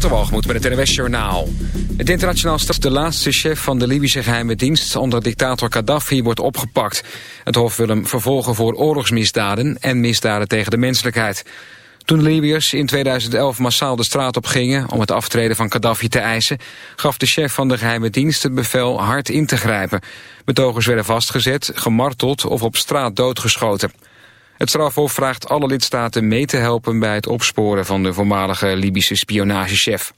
Waterwalgemoed met het NWS. Het internationaal staf de laatste chef van de Libische geheime dienst... onder dictator Gaddafi wordt opgepakt. Het Hof wil hem vervolgen voor oorlogsmisdaden... en misdaden tegen de menselijkheid. Toen Libiërs in 2011 massaal de straat op gingen... om het aftreden van Gaddafi te eisen... gaf de chef van de geheime dienst het bevel hard in te grijpen. Betogers werden vastgezet, gemarteld of op straat doodgeschoten. Het strafhof vraagt alle lidstaten mee te helpen bij het opsporen van de voormalige Libische spionagechef.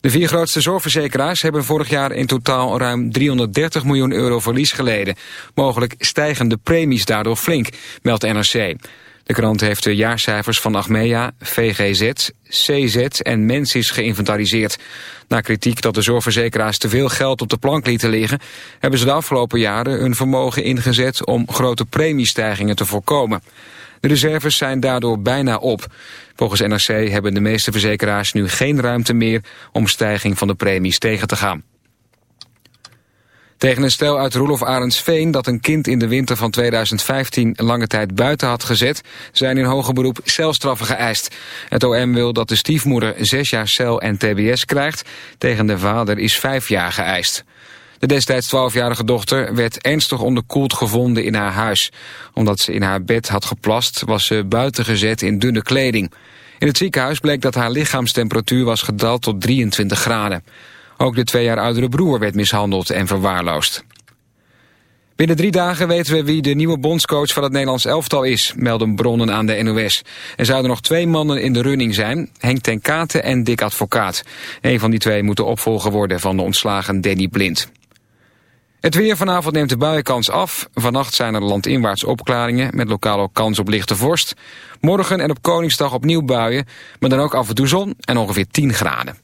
De vier grootste zorgverzekeraars hebben vorig jaar in totaal ruim 330 miljoen euro verlies geleden. Mogelijk stijgen de premies daardoor flink, meldt NRC. De krant heeft de jaarcijfers van Achmea, VGZ, CZ en Mensis geïnventariseerd. Na kritiek dat de zorgverzekeraars te veel geld op de plank lieten liggen... hebben ze de afgelopen jaren hun vermogen ingezet om grote premiestijgingen te voorkomen. De reserves zijn daardoor bijna op. Volgens NRC hebben de meeste verzekeraars nu geen ruimte meer om stijging van de premies tegen te gaan. Tegen een stel uit Roelof Arendsveen dat een kind in de winter van 2015 lange tijd buiten had gezet, zijn in hoger beroep celstraffen geëist. Het OM wil dat de stiefmoeder zes jaar cel en tbs krijgt, tegen de vader is vijf jaar geëist. De destijds 12-jarige dochter werd ernstig onderkoeld gevonden in haar huis. Omdat ze in haar bed had geplast was ze buiten gezet in dunne kleding. In het ziekenhuis bleek dat haar lichaamstemperatuur was gedaald tot 23 graden. Ook de twee jaar oudere broer werd mishandeld en verwaarloosd. Binnen drie dagen weten we wie de nieuwe bondscoach van het Nederlands elftal is, melden bronnen aan de NOS. Er zouden nog twee mannen in de running zijn, Henk ten Katen en Dick Advocaat. Een van die twee moet de opvolger worden van de ontslagen Danny Blind. Het weer vanavond neemt de buienkans af. Vannacht zijn er landinwaarts opklaringen met lokaal ook kans op lichte vorst. Morgen en op Koningsdag opnieuw buien, maar dan ook af en toe zon en ongeveer 10 graden.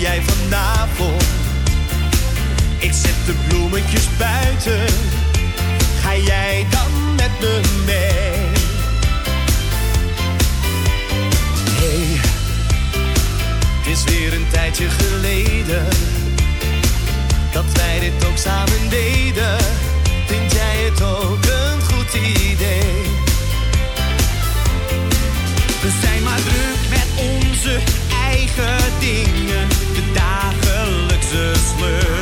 Jij vanavond? Ik zet de bloemetjes buiten. Ga jij dan met me mee? Hey, het is weer een tijdje geleden dat wij dit ook samen deden. Vind jij het ook een goed idee? We zijn maar druk met onze eigen dingen, de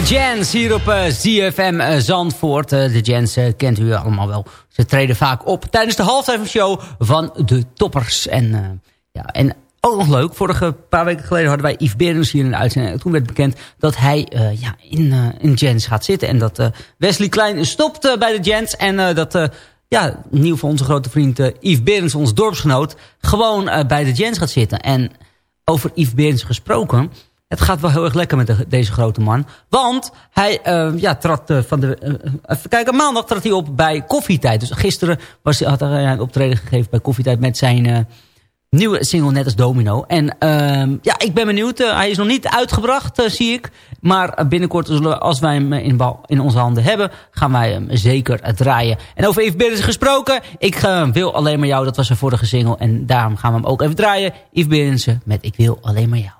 De Jans hier op uh, ZFM uh, Zandvoort. Uh, de Jans kent u allemaal wel. Ze treden vaak op tijdens de halftime show van de toppers. En, ja, en ook nog leuk, vorige paar weken geleden hadden wij Yves Berens hier in de uitzending. Toen werd bekend dat hij ja, in, in Jans gaat zitten. En dat Wesley Klein stopt bij de Jans. En dat ja, nieuw voor onze grote vriend Yves Berens, ons dorpsgenoot... gewoon bij de Jans gaat zitten. En over Yves Berens gesproken... Het gaat wel heel erg lekker met de, deze grote man. Want hij uh, ja, trad uh, van de... Uh, even kijken, maandag trad hij op bij Koffietijd. Dus gisteren was hij, had hij een optreden gegeven bij Koffietijd... met zijn nieuwe single Net als Domino. En ehm, ja, ik ben benieuwd. hij is nog niet uitgebracht, zie ik. Maar binnenkort, als wij hem in, in, onze handen hebben... gaan wij hem zeker draaien. En over Yves Berensen gesproken. Ik wil alleen maar jou, dat was zijn vorige single. En daarom gaan we hem ook even draaien. Yves Berensen met Ik wil alleen maar jou.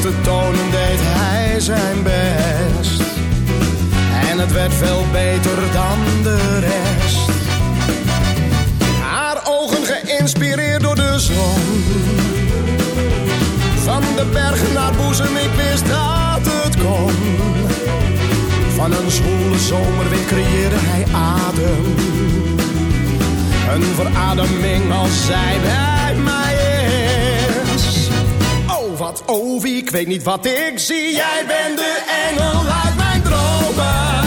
te tonen deed hij zijn best. En het werd veel beter dan de rest. Haar ogen geïnspireerd door de zon. Van de bergen naar boezem, ik wist dat het kon. Van een zwoele zomerwind creëerde hij adem. Een verademing als zij bij mij wat ik zie. Jij bent de engel uit mijn dromen.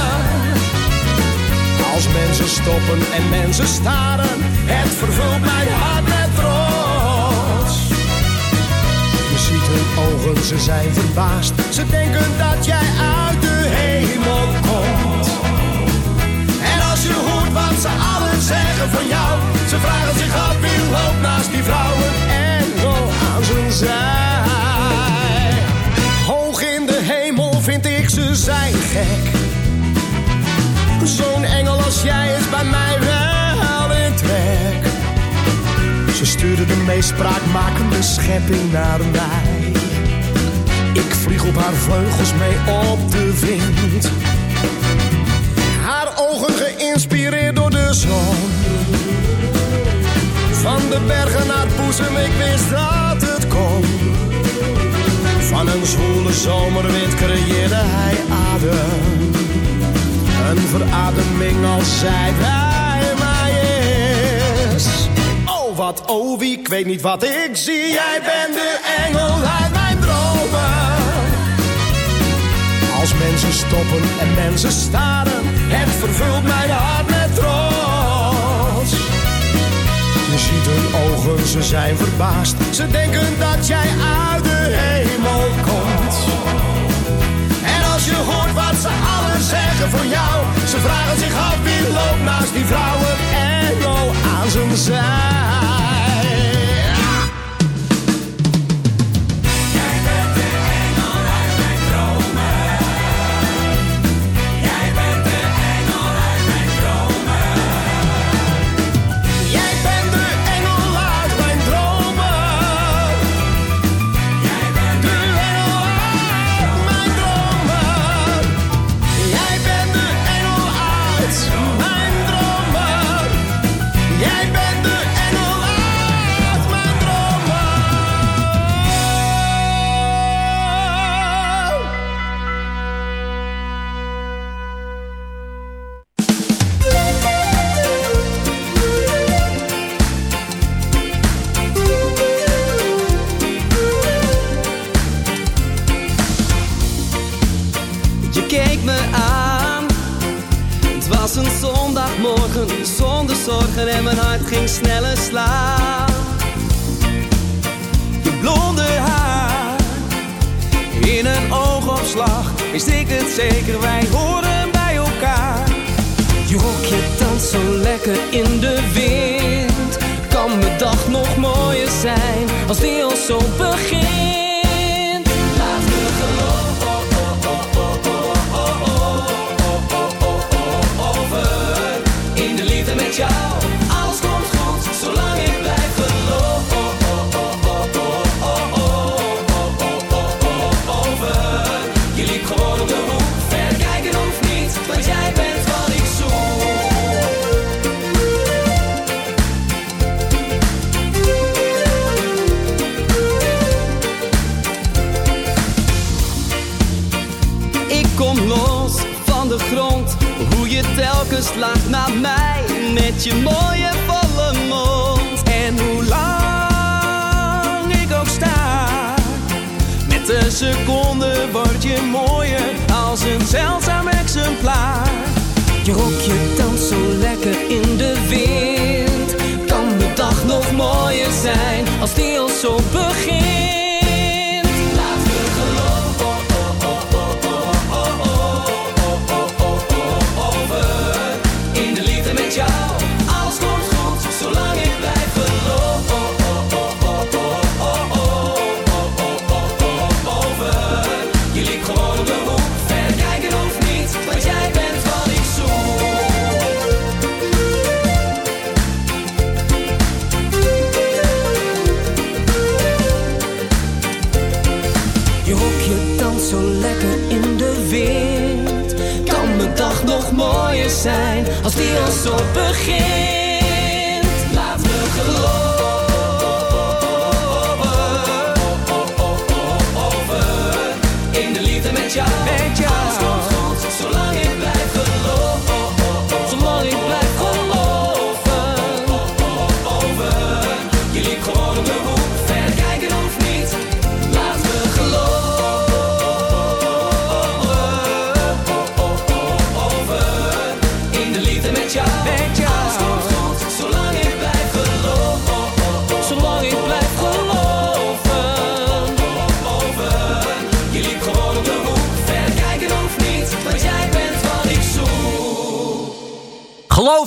Als mensen stoppen en mensen staren, het vervult mijn hart met trots. Je ziet hun ogen, ze zijn verbaasd. Ze denken dat jij uit de hemel komt. En als je hoort wat ze allen zeggen van jou, ze vragen zich af wie loopt naast die vrouwen engel aan zijn zij. Ze zijn gek. Zo'n engel als jij is bij mij wel in trek. Ze stuurde de meest spraakmakende schepping naar mij. Ik vlieg op haar vleugels mee op de wind. Haar ogen geïnspireerd door de zon. Van de bergen naar boezem, ik wist dat het. Van een zwoele zomerwind creëerde hij adem. Een verademing als zij bij mij is. Oh, wat, oh, wie, ik weet niet wat ik zie. Jij bent de engel uit mijn dromen. Als mensen stoppen en mensen staren, het vervult mijn hart ziet hun ogen, ze zijn verbaasd. Ze denken dat jij uit de hemel komt. En als je hoort wat ze allen zeggen voor jou, ze vragen zich af wie loopt naast die vrouwen engel aan zijn zij. En mijn hart ging sneller slaan. Je blonde haar in een oogopslag wist ik het zeker, wij horen bij elkaar. Je rokje danst zo lekker in de wind. Kan mijn dag nog mooier zijn als die al zo begint. Telkens lacht naar mij met je mooie volle mond. En hoe lang ik ook sta, met de seconde word je mooier als een zeldzaam exemplaar. Je rokje danst zo lekker in de wind, kan de dag nog mooier zijn als die al zo begint. Als die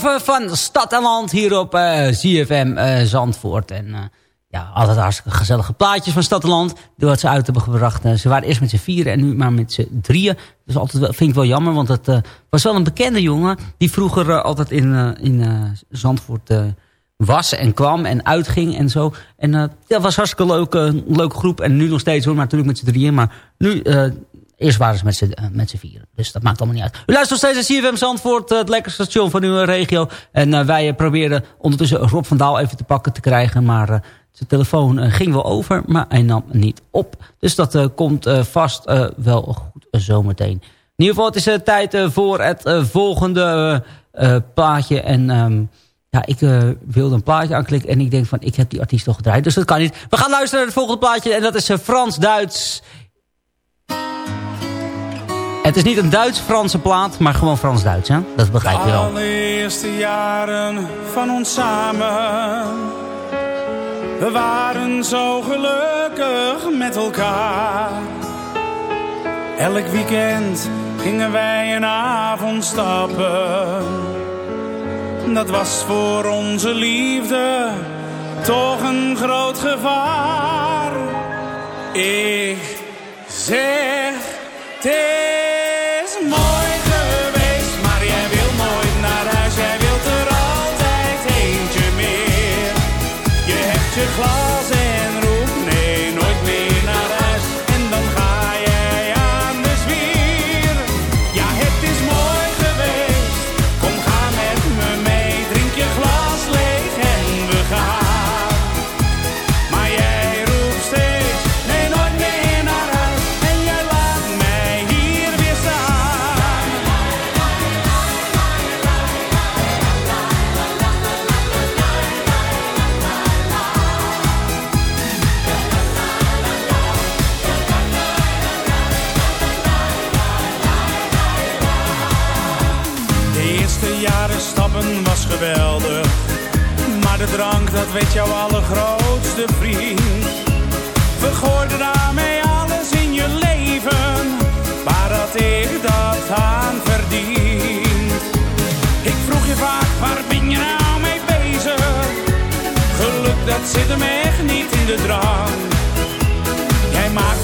Van Stad en Land hier op uh, ZFM uh, Zandvoort. En uh, ja, altijd hartstikke gezellige plaatjes van Stad en Land. Die wat ze uit hebben gebracht. ze waren eerst met z'n vieren en nu maar met z'n drieën. Dus altijd wel, vind ik wel jammer, want het was wel een bekende jongen. Die vroeger altijd in, in Zandvoort was en kwam en uitging en zo. En dat was hartstikke een leuke groep. En nu nog steeds hoor, maar natuurlijk met z'n drieën. Maar nu Eerst waren ze met z'n, vieren. Dus dat maakt allemaal niet uit. U luistert nog steeds naar CFM Zandvoort. Uh, het lekkerste station van uw regio. En wij proberen ondertussen Rob van Daal even te pakken te krijgen. Maar zijn telefoon ging wel over. Maar hij nam niet op. Dus dat komt vast wel goed zometeen. In ieder geval het is tijd voor het volgende plaatje. En... Um, ja, ik wilde een plaatje aanklikken en ik denk van, ik heb die artiest al gedraaid. Dus dat kan niet. We gaan luisteren naar het volgende plaatje en dat is Frans-Duits. Het is niet een Duits-Franse plaat, maar gewoon Frans-Duits, hè? Dat begrijp je wel. De allereerste jaren van ons samen. We waren zo gelukkig met elkaar. Elk weekend gingen wij een avond stappen. Dat was voor onze liefde toch een groot gevaar. Ik zeg tegen dat weet jouw allergrootste vriend. Vergooide daarmee alles in je leven, waar had ik dat aan verdiend? Ik vroeg je vaak, waar ben je nou mee bezig? Geluk, dat zit hem echt niet in de drank. Jij maakt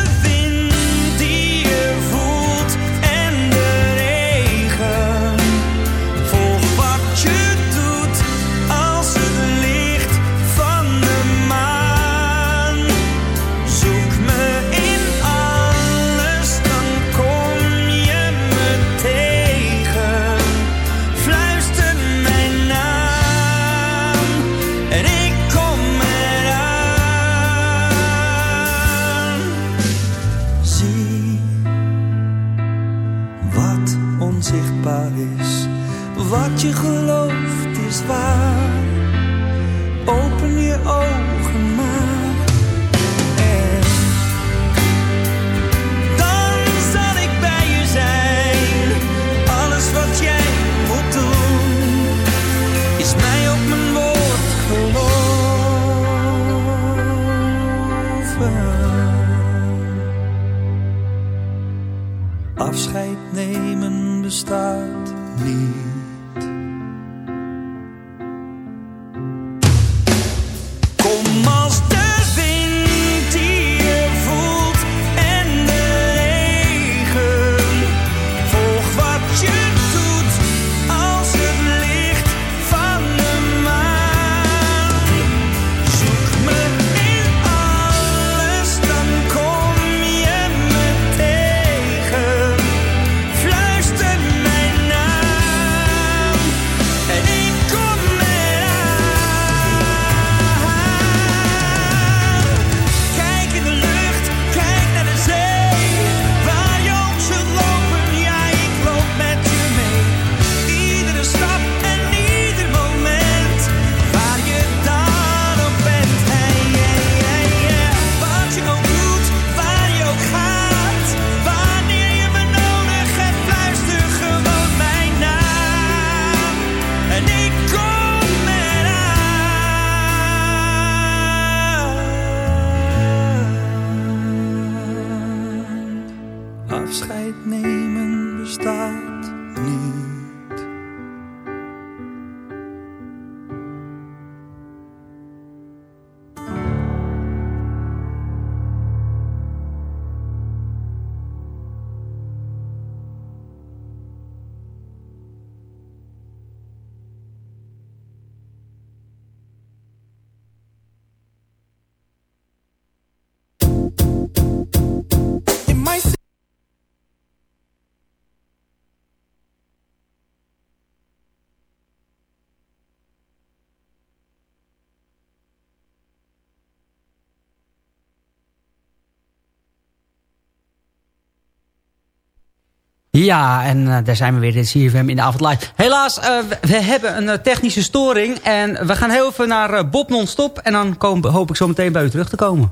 Ja, en uh, daar zijn we weer in CFM in de avond live. Helaas, uh, we hebben een eh, technische storing. En we gaan heel even naar Bob non-stop. En dan kom, hoop ik zo meteen bij u terug te komen.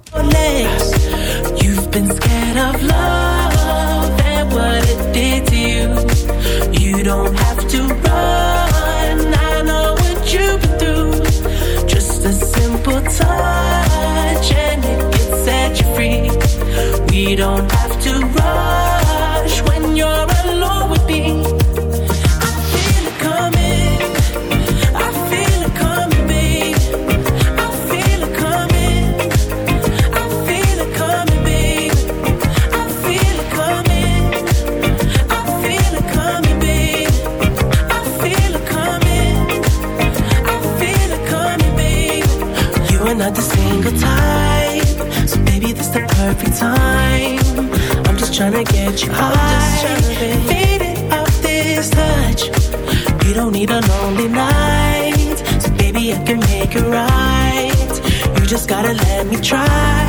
You've been scared of love and what it did to you. You don't have to run, I know what you've been through. Just a simple touch and it can set you free. We don't have to run. Faded off this touch. You don't need a lonely night. So baby I can make it right. You just gotta let me try.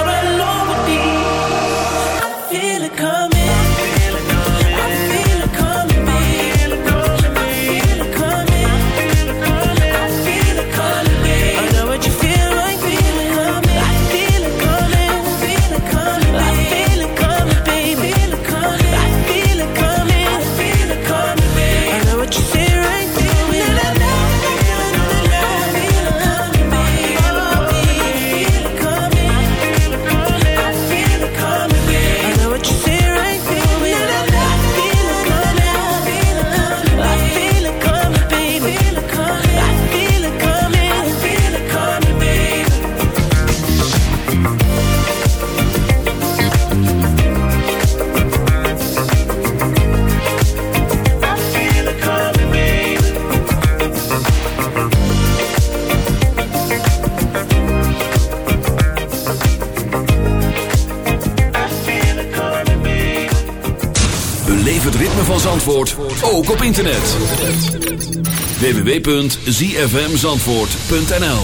Zandvoort, ook op internet. www.zfmzandvoort.nl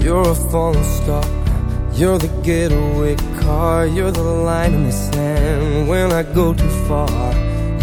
You're a falling star. You're the getaway car. You're the line in the sand when I go too far.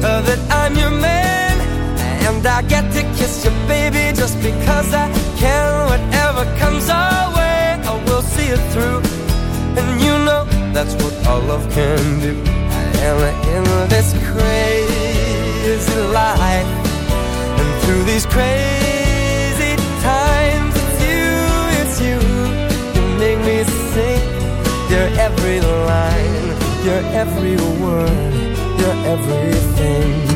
that I'm your man, and I get to kiss you, baby, just because I can. Whatever comes our way, I will see it through. And you know that's what all love can do. And in this crazy life, and through these crazy times, it's you, it's you. You make me sing your every line, your every word, you're everything.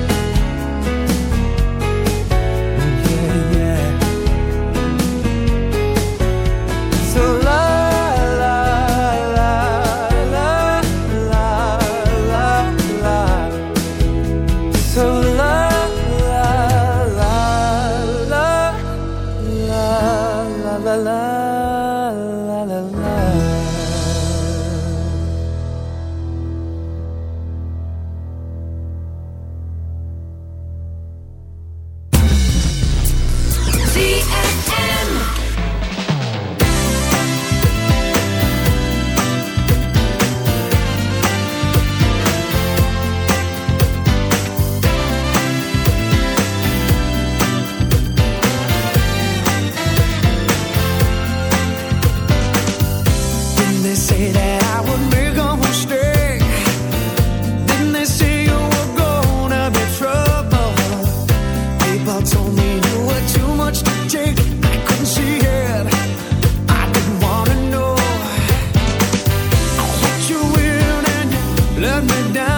Let me down.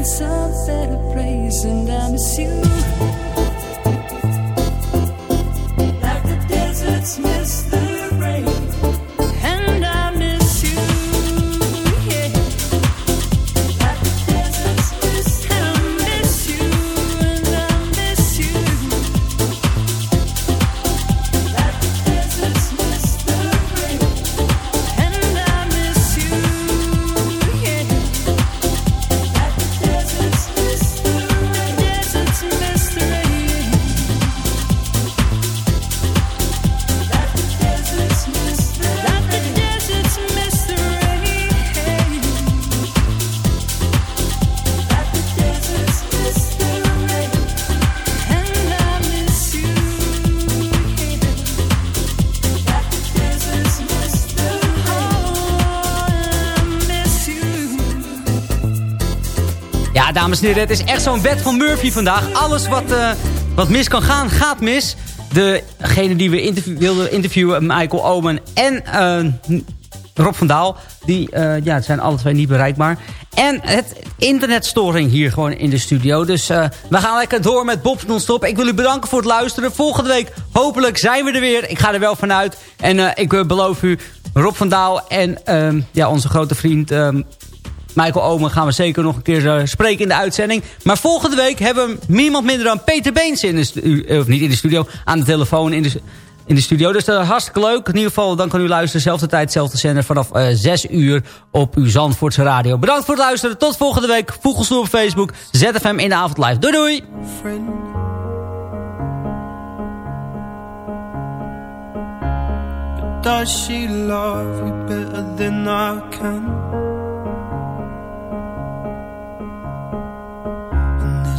Found some better place, and I miss you. Dames het is echt zo'n wet van Murphy vandaag. Alles wat, eh, wat mis kan gaan, gaat mis. Degene die we wilden interviewen, Michael Omen en eh, Rob van Daal... die eh, ja, zijn alle twee niet bereikbaar. En het internetstoring hier gewoon in de studio. Dus we gaan lekker door met Bob non-stop. Ik wil u bedanken voor het luisteren. Volgende week hopelijk zijn we er weer. Ik ga er wel vanuit. En ik beloof u, Rob van Daal en ehm, ja, onze grote vriend... ehm, Michael Omen gaan we zeker nog een keer eh, spreken in de uitzending. Maar volgende week hebben we niemand minder dan Peter Beens in de studio. Of niet in de studio, aan de telefoon in de, in de studio. Dus dat is hartstikke leuk. In ieder geval, dan kan u luisteren. Zelfde tijd, zelfde zender. Vanaf eh 6 uur op uw Zandvoortse radio. Bedankt voor het luisteren. Tot volgende week. Voegelsnoer op Facebook. ZFM in de avond live. Doei doei.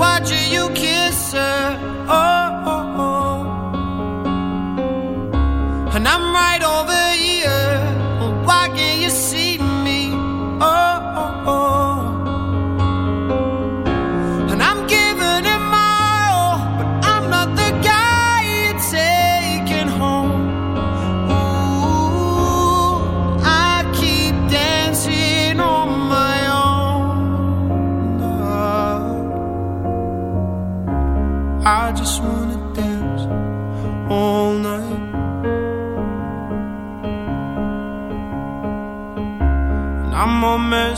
watching you kiss her. Oh, oh, oh. and I'm right over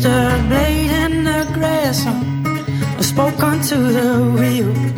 The blade in the grass. I spoke onto the wheel.